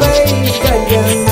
Cây.